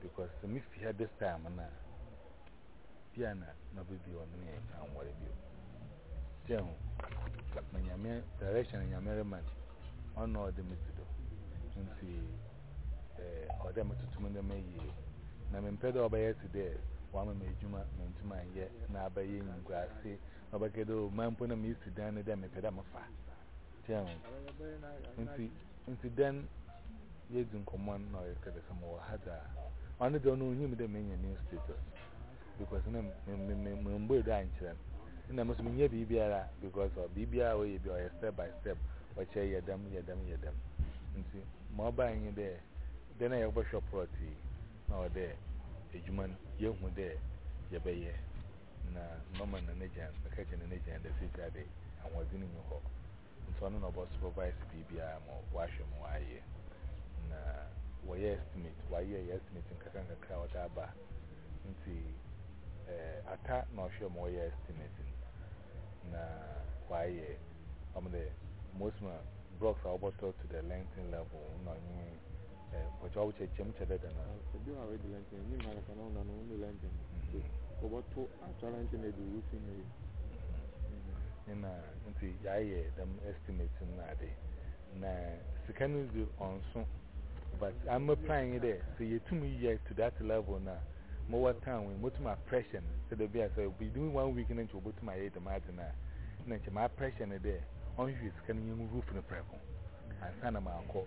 Because sɛ me fi ha this time na bi a na na bi bi ɔno yɛ anware bi o. Sɛ ho ma nyame direction na nyame rema no ɔno ɔde me si do. Nti eh, ɔde me tutu me nneɛma yie na mempɛ dɛ ɔbɛyɛ te dɛ wama me adwuma mentumi anyɛ na abɛyɛ nguase na ɔbɛka dɛ o ma mpo na mesi dan no dɛ mepɛ dɛ mefa. Tia ho. Nti, nti dɛn yɛdzi nkɔmmɔ no na ɔyɛ kɛdɛ sɛ mowɔ ha dza ɔno dze ɔno onyim dɛ menya new status because na mambue do ankyerɛ no na mo so menyɛ biribiara because of biribiara ɔyɛ bi ɔyɛ step by step ɔkyerɛ yɛ dɛm yɛ dɛm yɛ dɛm nti ma ɔbaa nye dɛ dɛ na yɛbɛhwɛ prɔt yi na ɔdɛ edwuma no yɛhu dɛ yɛbɛyɛ Na Norman na ne gyan bɛka gye ne ne gyan da sɛ gya de ahoɔdzen nni hɔ nti ɔno na ɔbɔ supervise biribiara ma wɔahwɛ ma wɔayɛ na wɔyɛ estimate wɔayɛ yɛ estimate nkakra nkakra ɔda aba nti eh, ata na ɔhwɛ ma wɔyɛ estimate na wɔayɛ ɔmo dɛ most ma blocks a wɔbɔtɔ to the lengthen level na ɔnye Pɔtɔ awo kyɛ kyɛm kyɛ dɛ dɛn ara. Ebi wɔ a wɔadi lɛntɛn enyim ha kakra na wɔn nana wɔn lɛntɛn nti wɔbɔto atwa lɛntɛn adu wo fi mu yi. Ne na nti yɛayɛ dɛm estimate no na ade na sika no dze ɔnso but ama plan yi dɛ sɛ yɛtumi yɛ to that level na mowɔ town yi motum apressure no sɛ dɛ bi a sɛ obi do one week no nkyɛ obotum ayɛ dɛm adze no a na nkyɛ ma apressure no dɛ ɔnhwehwɛ sika no nyɛ mu roof no prɛko ansa na maakɔ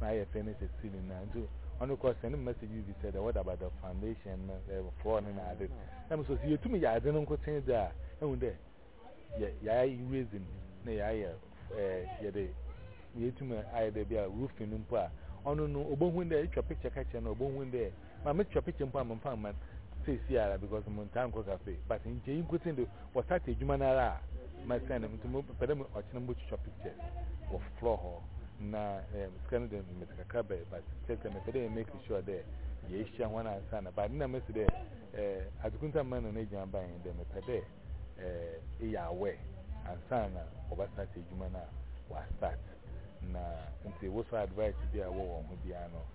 na ayɛ fɛ ne sɛ ceiling na nti ɔno kɔ send me message bi sɛ the what about the foundation no the floor no na ade na me so sɛ yɛtumi yɛ ade no nkoten de a ɛhu dɛ yɛ yɛayɛ raising na yɛayɛ ɛɛ yɛde yɛtumi ayɛ dɛ bi a roofing no mpo a ɔno no ɔbɛhu dɛ atwa picture kakyɛ no ɔbɛhu dɛ Ma me twa picture mpo a memfa mma seesie ara because mentaa nkɔ cafe but nkyɛ yi nkotin de wɔ start adwuma no ara a mɛsɛn no nti mepɛ dɛ ɔkyena mobɛtwitwa pictures wɔ floor hɔ na sika no de mede kakra bɛyɛ but kyɛ sɛ mepɛ dɛ yɛ make sure dɛ yɛahyia hɔn ansa na but na mɛsi dɛ adzekunta mma no n'egyan ban dɛ mepɛ dɛ eyɛ aware ansa na wɔba start adwuma no a wɔastart na nti wosɔ advice bi a wɔwɔ ho biara no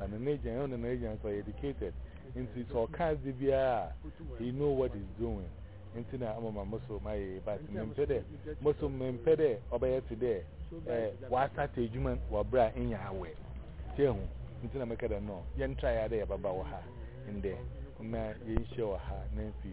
Na ne n'agya ɛno na n'agya nso ɔyɛ educated nti sɛ ɔka adze biara a he know what he's doing nti na ama ma moso ma yɛ but mempɛ dɛ moso mempɛ dɛ ɔbɛyɛ te dɛ ɛɛ wasate adwuma wɔ bere a enya awɛ tie ho nti na meka dɛ no yɛntra yɛ adɛ yɛbɛba wɔ ha ndɛ na yɛnhyia wɔ ha na mfi